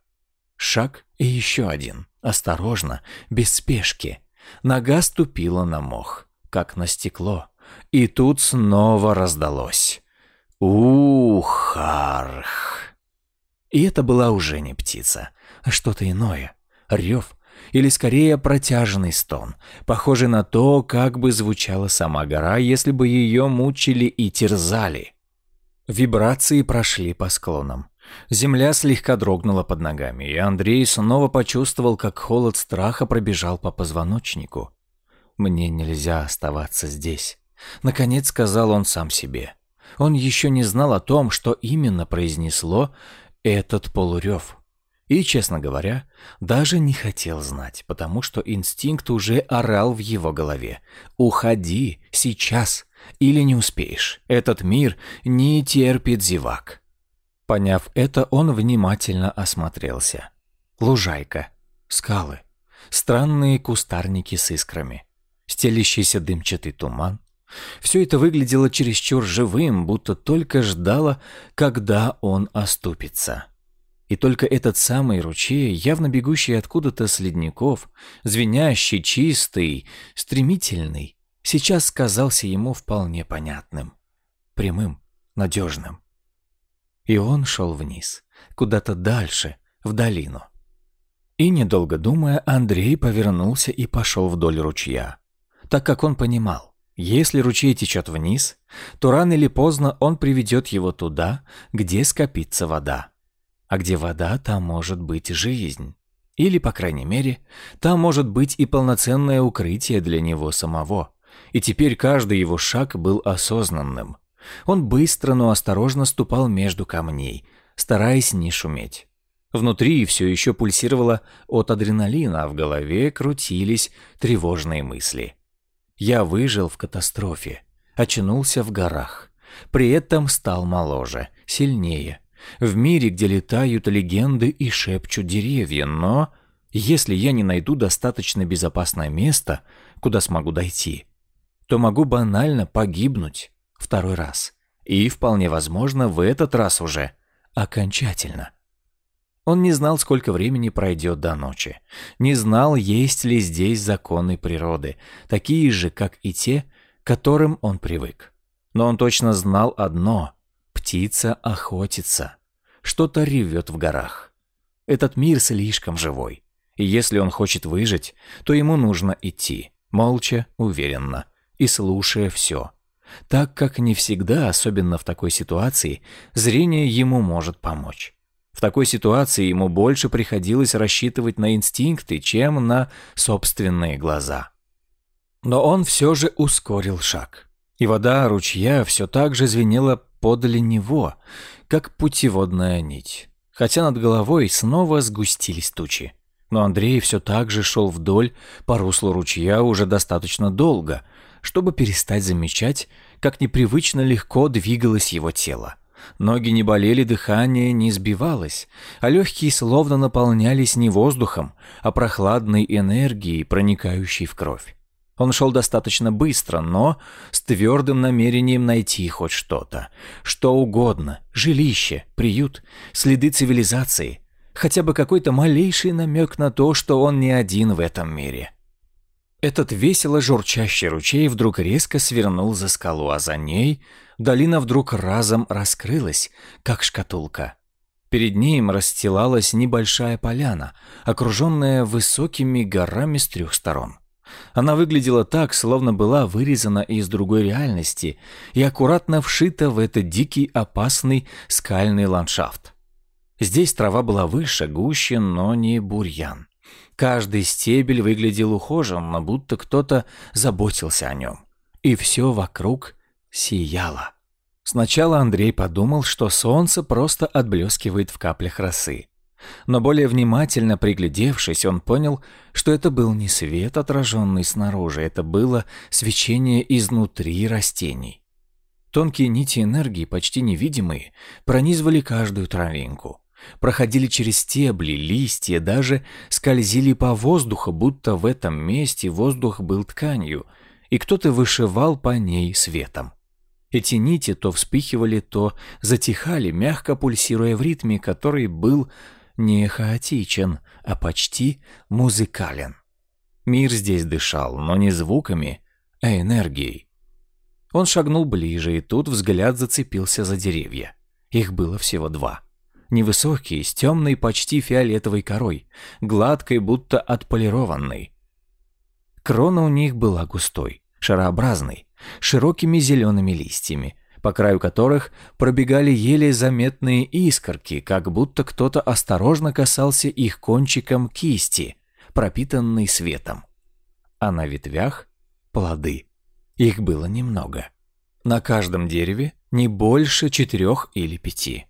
Шаг и еще один, осторожно, без спешки. Нога ступила на мох, как на стекло, и тут снова раздалось. Ухарх. И это была уже не птица, а что-то иное. Рев, или скорее протяжный стон, похожий на то, как бы звучала сама гора, если бы ее мучили и терзали. Вибрации прошли по склонам. Земля слегка дрогнула под ногами, и Андрей снова почувствовал, как холод страха пробежал по позвоночнику. «Мне нельзя оставаться здесь», — наконец сказал он сам себе. Он еще не знал о том, что именно произнесло этот полурев. И, честно говоря, даже не хотел знать, потому что инстинкт уже орал в его голове. «Уходи, сейчас, или не успеешь. Этот мир не терпит зевак». Поняв это, он внимательно осмотрелся. Лужайка, скалы, странные кустарники с искрами, стелящийся дымчатый туман, все это выглядело чересчур живым, будто только ждало, когда он оступится. И только этот самый ручей, явно бегущий откуда-то с ледников, звенящий, чистый, стремительный, сейчас казался ему вполне понятным, прямым, надежным. И он шел вниз, куда-то дальше, в долину. И, недолго думая, Андрей повернулся и пошел вдоль ручья, так как он понимал, если ручей течет вниз, то рано или поздно он приведет его туда, где скопится вода. А где вода, там может быть жизнь. Или, по крайней мере, там может быть и полноценное укрытие для него самого. И теперь каждый его шаг был осознанным. Он быстро, но осторожно ступал между камней, стараясь не шуметь. Внутри все еще пульсировало от адреналина, а в голове крутились тревожные мысли. Я выжил в катастрофе, очнулся в горах. При этом стал моложе, сильнее. В мире, где летают легенды и шепчут деревья, но если я не найду достаточно безопасное место, куда смогу дойти, то могу банально погибнуть второй раз. И, вполне возможно, в этот раз уже окончательно. Он не знал, сколько времени пройдет до ночи. Не знал, есть ли здесь законы природы, такие же, как и те, к которым он привык. Но он точно знал одно — птица охотится. Что-то ревет в горах. Этот мир слишком живой. И если он хочет выжить, то ему нужно идти, молча, уверенно, и слушая все. Так как не всегда, особенно в такой ситуации, зрение ему может помочь. В такой ситуации ему больше приходилось рассчитывать на инстинкты, чем на собственные глаза. Но он все же ускорил шаг. И вода ручья все так же звенела подле него, как путеводная нить. Хотя над головой снова сгустились тучи. Но Андрей все так же шел вдоль по руслу ручья уже достаточно долго, чтобы перестать замечать, как непривычно легко двигалось его тело. Ноги не болели, дыхание не сбивалось, а легкие словно наполнялись не воздухом, а прохладной энергией, проникающей в кровь. Он шел достаточно быстро, но с твердым намерением найти хоть что-то. Что угодно. Жилище, приют, следы цивилизации. хотя бы какой-то малейший намек на то, что он не один в этом мире. Этот весело журчащий ручей вдруг резко свернул за скалу, а за ней долина вдруг разом раскрылась, как шкатулка. Перед ним расстилалась небольшая поляна, окруженная высокими горами с трех сторон. Она выглядела так, словно была вырезана из другой реальности и аккуратно вшита в этот дикий опасный скальный ландшафт. Здесь трава была выше, гуще, но не бурьян. Каждый стебель выглядел ухоженно, будто кто-то заботился о нем. И все вокруг сияло. Сначала Андрей подумал, что солнце просто отблескивает в каплях росы. Но более внимательно приглядевшись, он понял, что это был не свет, отраженный снаружи, это было свечение изнутри растений. Тонкие нити энергии, почти невидимые, пронизывали каждую травинку проходили через стебли, листья, даже скользили по воздуху, будто в этом месте воздух был тканью, и кто-то вышивал по ней светом. Эти нити то вспыхивали, то затихали, мягко пульсируя в ритме, который был не хаотичен, а почти музыкален. Мир здесь дышал, но не звуками, а энергией. Он шагнул ближе, и тут взгляд зацепился за деревья. Их было всего два — невысокий, с темной почти фиолетовой корой, гладкой, будто отполированной. Крона у них была густой, шарообразной, широкими зелеными листьями, по краю которых пробегали еле заметные искорки, как будто кто-то осторожно касался их кончиком кисти, пропитанной светом. А на ветвях — плоды. Их было немного. На каждом дереве не больше четырех или пяти.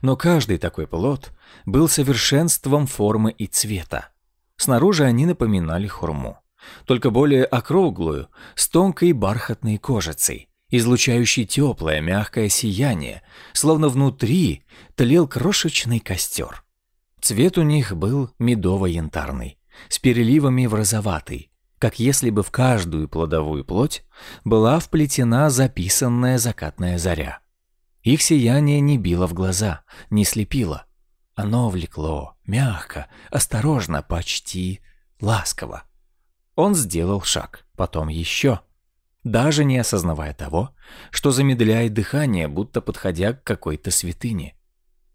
Но каждый такой плод был совершенством формы и цвета. Снаружи они напоминали хурму, только более округлую, с тонкой бархатной кожицей, излучающей теплое мягкое сияние, словно внутри тлел крошечный костер. Цвет у них был медово-янтарный, с переливами в розоватый, как если бы в каждую плодовую плоть была вплетена записанная закатная заря. Их сияние не било в глаза, не слепило. Оно влекло, мягко, осторожно, почти ласково. Он сделал шаг, потом еще, даже не осознавая того, что замедляет дыхание, будто подходя к какой-то святыне.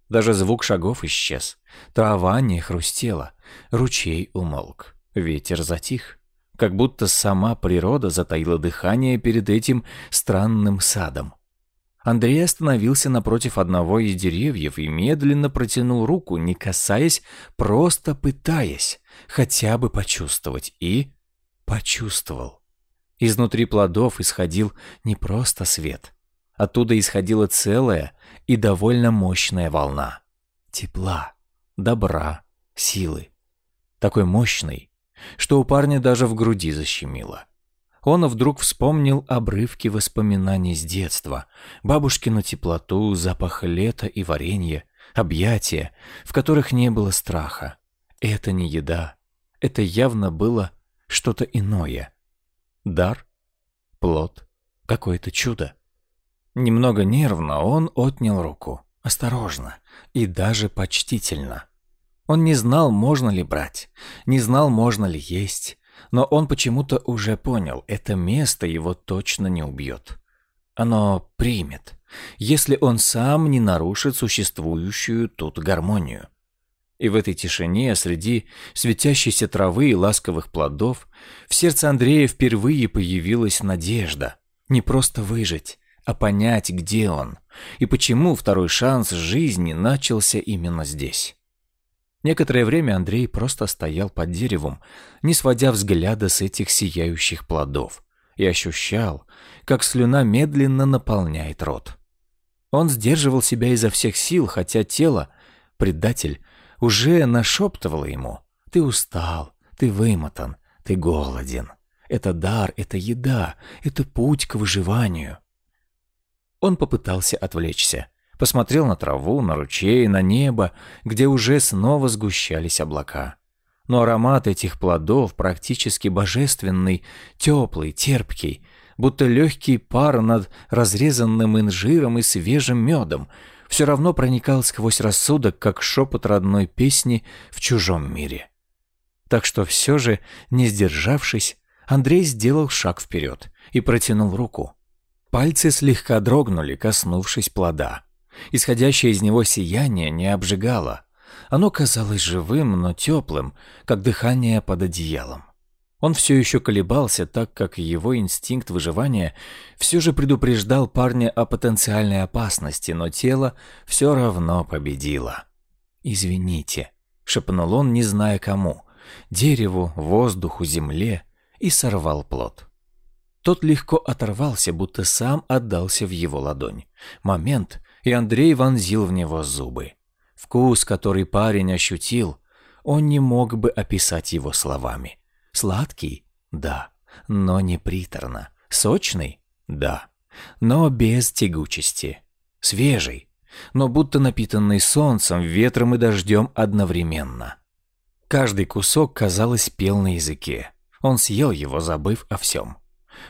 Даже звук шагов исчез, трава не хрустела, ручей умолк, ветер затих, как будто сама природа затаила дыхание перед этим странным садом. Андрей остановился напротив одного из деревьев и медленно протянул руку, не касаясь, просто пытаясь хотя бы почувствовать. И почувствовал. Изнутри плодов исходил не просто свет. Оттуда исходила целая и довольно мощная волна. Тепла, добра, силы. Такой мощный, что у парня даже в груди защемило. Он вдруг вспомнил обрывки воспоминаний с детства, бабушкину теплоту, запах лета и варенья, объятия, в которых не было страха. Это не еда, это явно было что-то иное. Дар, плод, какое-то чудо. Немного нервно он отнял руку, осторожно и даже почтительно. Он не знал, можно ли брать, не знал, можно ли есть, но он почему-то уже понял, это место его точно не убьет. Оно примет, если он сам не нарушит существующую тут гармонию. И в этой тишине, среди светящейся травы и ласковых плодов, в сердце Андрея впервые появилась надежда. Не просто выжить, а понять, где он, и почему второй шанс жизни начался именно здесь. Некоторое время Андрей просто стоял под деревом, не сводя взгляда с этих сияющих плодов, и ощущал, как слюна медленно наполняет рот. Он сдерживал себя изо всех сил, хотя тело, предатель, уже нашептывало ему «Ты устал, ты вымотан, ты голоден. Это дар, это еда, это путь к выживанию». Он попытался отвлечься, Посмотрел на траву, на ручей, на небо, где уже снова сгущались облака. Но аромат этих плодов практически божественный, теплый, терпкий, будто легкий пар над разрезанным инжиром и свежим медом, все равно проникал сквозь рассудок, как шепот родной песни в чужом мире. Так что все же, не сдержавшись, Андрей сделал шаг вперед и протянул руку. Пальцы слегка дрогнули, коснувшись плода. Исходящее из него сияние не обжигало. Оно казалось живым, но теплым, как дыхание под одеялом. Он все еще колебался, так как его инстинкт выживания все же предупреждал парня о потенциальной опасности, но тело все равно победило. «Извините», — шепнул он, не зная кому, — дереву, воздуху, земле, и сорвал плод. Тот легко оторвался, будто сам отдался в его ладонь. Момент, и Андрей вонзил в него зубы. Вкус, который парень ощутил, он не мог бы описать его словами. Сладкий? Да, но не приторно. Сочный? Да, но без тягучести. Свежий, но будто напитанный солнцем, ветром и дождем одновременно. Каждый кусок, казалось, пел на языке. Он съел его, забыв о всем.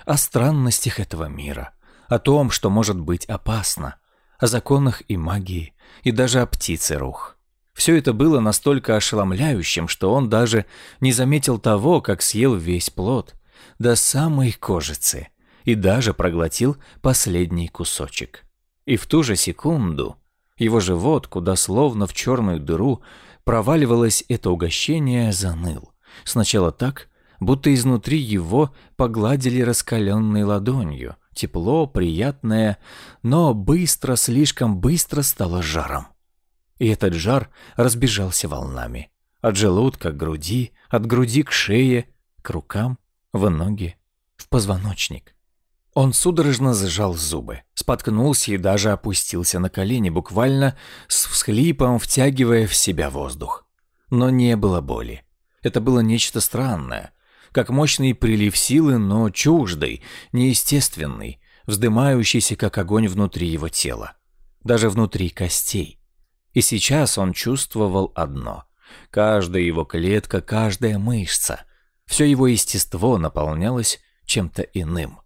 О странностях этого мира, о том, что может быть опасно, о законах и магии, и даже о птице рух. Все это было настолько ошеломляющим, что он даже не заметил того, как съел весь плод, до самой кожицы, и даже проглотил последний кусочек. И в ту же секунду его живот, куда словно в черную дыру проваливалось это угощение, заныл. Сначала так, будто изнутри его погладили раскаленной ладонью. Тепло, приятное, но быстро, слишком быстро стало жаром. И этот жар разбежался волнами. От желудка к груди, от груди к шее, к рукам, в ноги, в позвоночник. Он судорожно сжал зубы, споткнулся и даже опустился на колени, буквально с всхлипом втягивая в себя воздух. Но не было боли. Это было нечто странное, как мощный прилив силы, но чуждый, неестественный, вздымающийся, как огонь внутри его тела, даже внутри костей. И сейчас он чувствовал одно. Каждая его клетка, каждая мышца, все его естество наполнялось чем-то иным.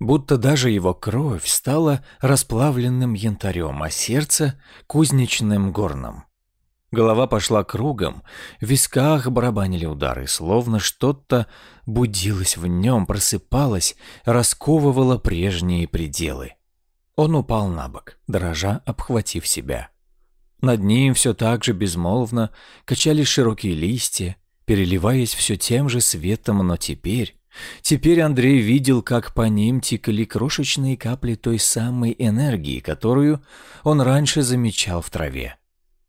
Будто даже его кровь стала расплавленным янтарем, а сердце — кузнечным горном. Голова пошла кругом, в висках барабанили удары, словно что-то будилось в нем, просыпалось, расковывало прежние пределы. Он упал на бок, дрожа, обхватив себя. Над ним все так же безмолвно качались широкие листья, переливаясь все тем же светом, но теперь... Теперь Андрей видел, как по ним текли крошечные капли той самой энергии, которую он раньше замечал в траве.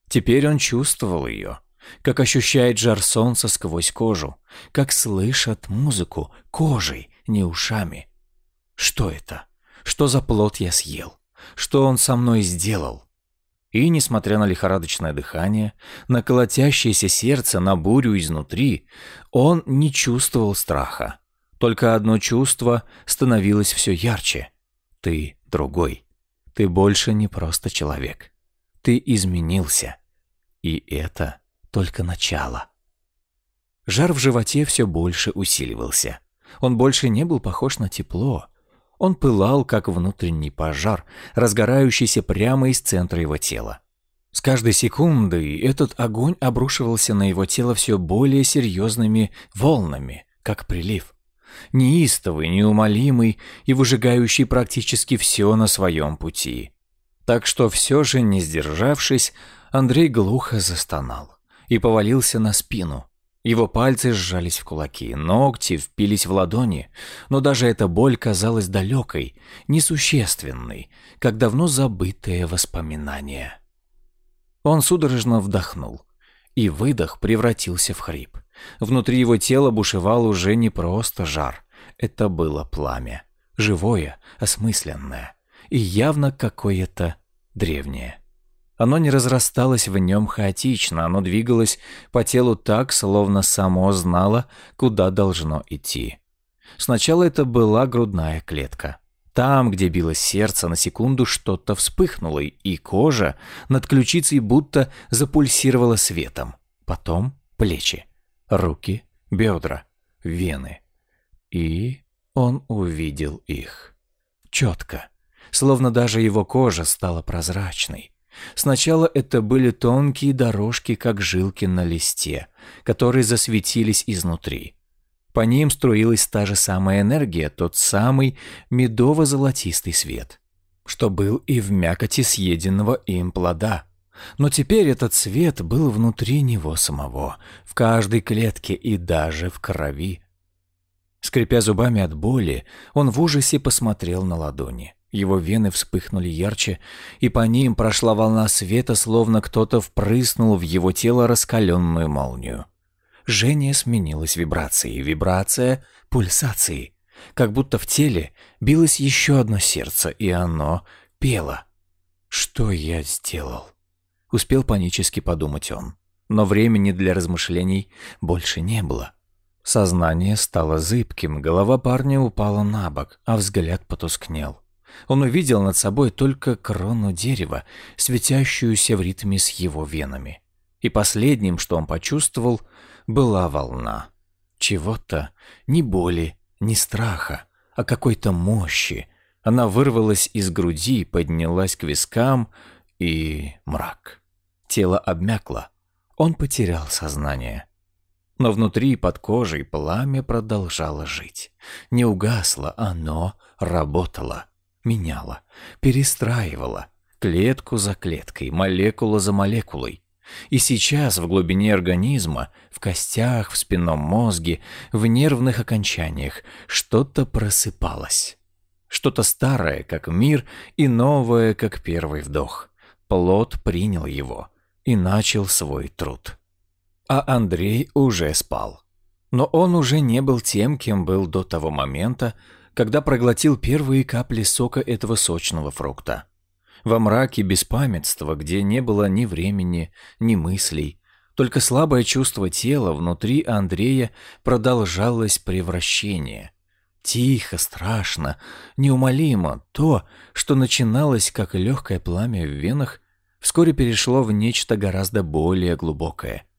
Теперь он чувствовал ее, как ощущает жар солнца сквозь кожу, как слышит музыку кожей, не ушами. Что это? Что за плод я съел? Что он со мной сделал? И, несмотря на лихорадочное дыхание, на колотящееся сердце, на бурю изнутри, он не чувствовал страха. Только одно чувство становилось все ярче. Ты другой. Ты больше не просто человек. Ты изменился. И это только начало. Жар в животе все больше усиливался. Он больше не был похож на тепло. Он пылал, как внутренний пожар, разгорающийся прямо из центра его тела. С каждой секундой этот огонь обрушивался на его тело все более серьезными волнами, как прилив. Неистовый, неумолимый и выжигающий практически все на своем пути. Так что все же, не сдержавшись, Андрей глухо застонал и повалился на спину, его пальцы сжались в кулаки, ногти впились в ладони, но даже эта боль казалась далекой, несущественной, как давно забытое воспоминание. Он судорожно вдохнул, и выдох превратился в хрип. Внутри его тела бушевал уже не просто жар, это было пламя, живое, осмысленное и явно какое-то древнее. Оно не разрасталось в нем хаотично, оно двигалось по телу так, словно само знало, куда должно идти. Сначала это была грудная клетка. Там, где билось сердце, на секунду что-то вспыхнуло, и кожа над ключицей будто запульсировала светом. Потом плечи, руки, бедра, вены. И он увидел их. Четко, словно даже его кожа стала прозрачной Сначала это были тонкие дорожки, как жилки на листе, которые засветились изнутри. По ним струилась та же самая энергия, тот самый медово-золотистый свет, что был и в мякоти съеденного им плода. Но теперь этот свет был внутри него самого, в каждой клетке и даже в крови. Скрипя зубами от боли, он в ужасе посмотрел на ладони. Его вены вспыхнули ярче, и по ним прошла волна света, словно кто-то впрыснул в его тело раскаленную молнию. Жжение сменилось вибрацией, вибрация — пульсацией. Как будто в теле билось еще одно сердце, и оно пело. «Что я сделал?» Успел панически подумать он. Но времени для размышлений больше не было. Сознание стало зыбким, голова парня упала на бок, а взгляд потускнел. Он увидел над собой только крону дерева, светящуюся в ритме с его венами. И последним, что он почувствовал, была волна. Чего-то, ни боли, ни страха, а какой-то мощи. Она вырвалась из груди, поднялась к вискам и мрак. Тело обмякло. Он потерял сознание. Но внутри, под кожей, пламя продолжало жить. Не угасло, оно работало, меняло, перестраивало, клетку за клеткой, молекула за молекулой. И сейчас в глубине организма, в костях, в спинном мозге, в нервных окончаниях что-то просыпалось. Что-то старое, как мир, и новое, как первый вдох. Плод принял его и начал свой труд. А Андрей уже спал. Но он уже не был тем, кем был до того момента, когда проглотил первые капли сока этого сочного фрукта. Во мраке беспамятства, где не было ни времени, ни мыслей, только слабое чувство тела внутри Андрея продолжалось превращение. Тихо, страшно, неумолимо то, что начиналось как легкое пламя в венах, вскоре перешло в нечто гораздо более глубокое –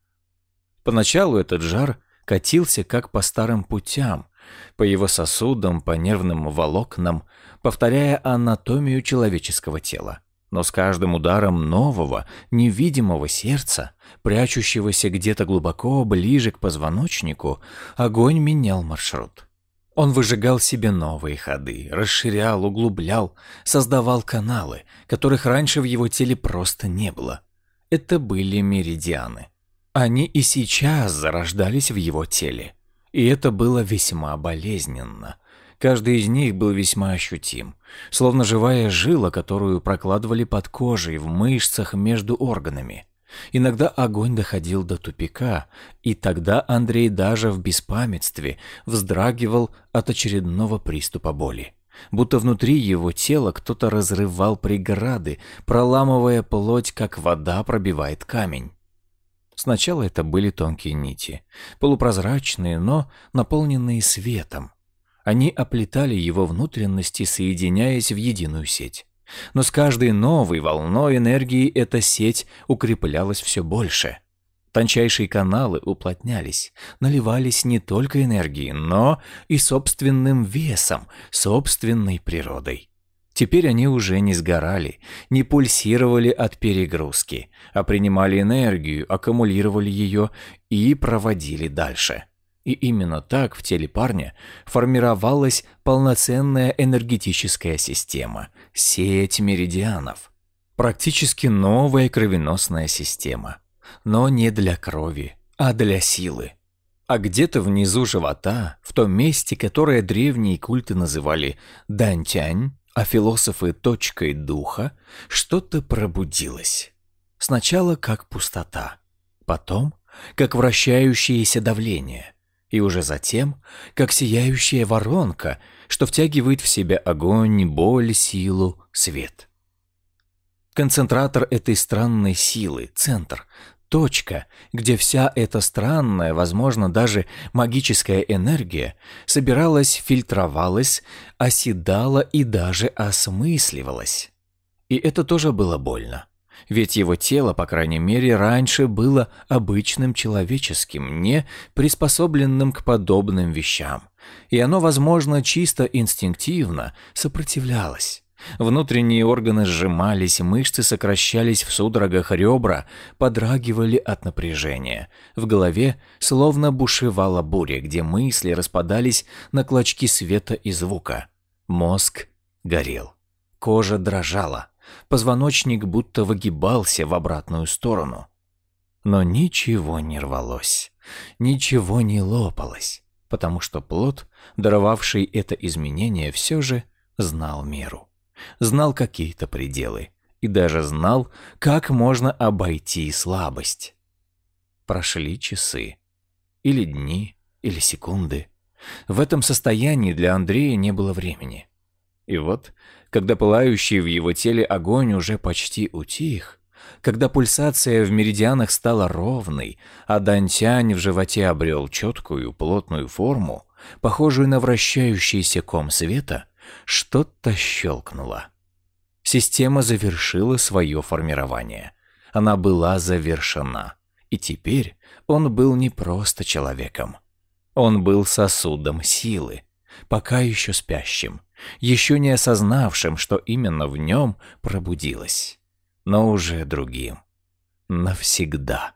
Поначалу этот жар катился как по старым путям, по его сосудам, по нервным волокнам, повторяя анатомию человеческого тела. Но с каждым ударом нового, невидимого сердца, прячущегося где-то глубоко ближе к позвоночнику, огонь менял маршрут. Он выжигал себе новые ходы, расширял, углублял, создавал каналы, которых раньше в его теле просто не было. Это были меридианы. Они и сейчас зарождались в его теле. И это было весьма болезненно. Каждый из них был весьма ощутим, словно живая жила, которую прокладывали под кожей, в мышцах между органами. Иногда огонь доходил до тупика, и тогда Андрей даже в беспамятстве вздрагивал от очередного приступа боли. Будто внутри его тела кто-то разрывал преграды, проламывая плоть, как вода пробивает камень. Сначала это были тонкие нити, полупрозрачные, но наполненные светом. Они оплетали его внутренности, соединяясь в единую сеть. Но с каждой новой волной энергии эта сеть укреплялась все больше. Тончайшие каналы уплотнялись, наливались не только энергией, но и собственным весом, собственной природой. Теперь они уже не сгорали, не пульсировали от перегрузки, а принимали энергию, аккумулировали ее и проводили дальше. И именно так в теле парня формировалась полноценная энергетическая система, сеть меридианов. Практически новая кровеносная система. Но не для крови, а для силы. А где-то внизу живота, в том месте, которое древние культы называли Дантянь, а философы точкой духа, что-то пробудилось. Сначала как пустота, потом как вращающееся давление, и уже затем как сияющая воронка, что втягивает в себя огонь, боль, силу, свет. Концентратор этой странной силы, центр, точка, где вся эта странная, возможно, даже магическая энергия собиралась, фильтровалась, оседала и даже осмысливалась. И это тоже было больно. Ведь его тело, по крайней мере, раньше было обычным человеческим, не приспособленным к подобным вещам. И оно, возможно, чисто инстинктивно сопротивлялось. Внутренние органы сжимались, мышцы сокращались в судорогах, ребра подрагивали от напряжения. В голове словно бушевала буря, где мысли распадались на клочки света и звука. Мозг горел. Кожа дрожала. Позвоночник будто выгибался в обратную сторону. Но ничего не рвалось. Ничего не лопалось. Потому что плод, даровавший это изменение, все же знал меру знал какие-то пределы и даже знал, как можно обойти слабость. Прошли часы. Или дни, или секунды. В этом состоянии для Андрея не было времени. И вот, когда пылающий в его теле огонь уже почти утих, когда пульсация в меридианах стала ровной, а Дантянь в животе обрел четкую, плотную форму, похожую на вращающийся ком света, что-то щелкнуло. Система завершила свое формирование. Она была завершена. И теперь он был не просто человеком. Он был сосудом силы, пока еще спящим, еще не осознавшим, что именно в нем пробудилось, но уже другим. Навсегда.